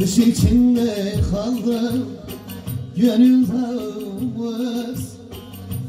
Kış içinde kaldım Gönül dağımız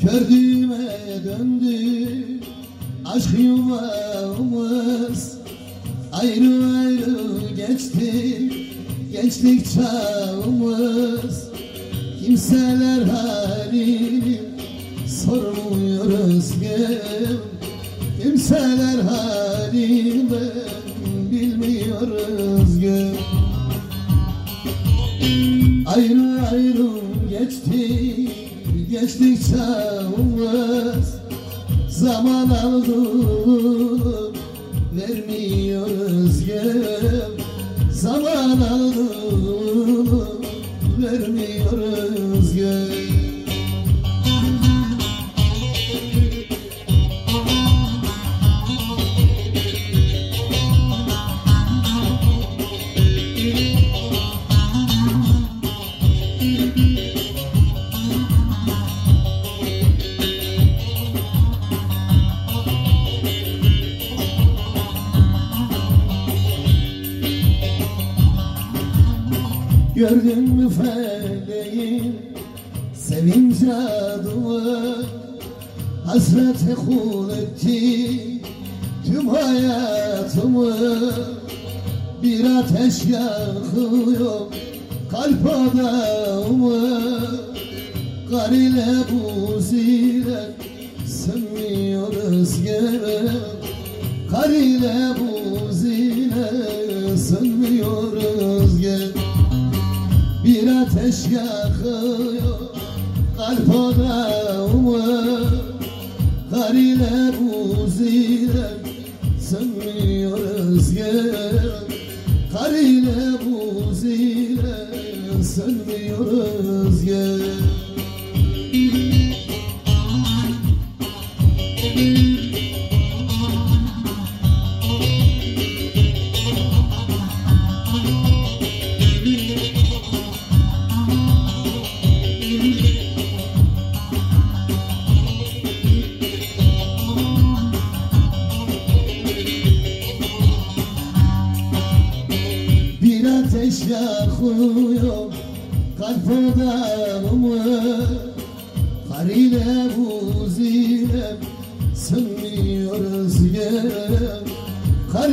Kördüğüme döndü Aşk yuvamız. Ayrı ayrı geçti Gençlik çağımız. Kimseler halini Sormuyoruz gel. Kimseler halini Ayrı ayrı geçti Geçtik çağımız Zaman aldı Vermiyoruz gel. Zaman aldı Vermiyoruz Gördün mü feleğin sevinç adımı Hasrete kul etti. Tüm hayatımı Bir ateş yakıyor. Kalp adamı Kar ile buz ile sönmüyoruz gene Kar ile buz ateş yakıyor kalp odamı Kar ile buz ile sönmüyoruz gel Bir ateş yakıyor kalp odamı Kar ile buz ile sönmüyoruz gel. Kar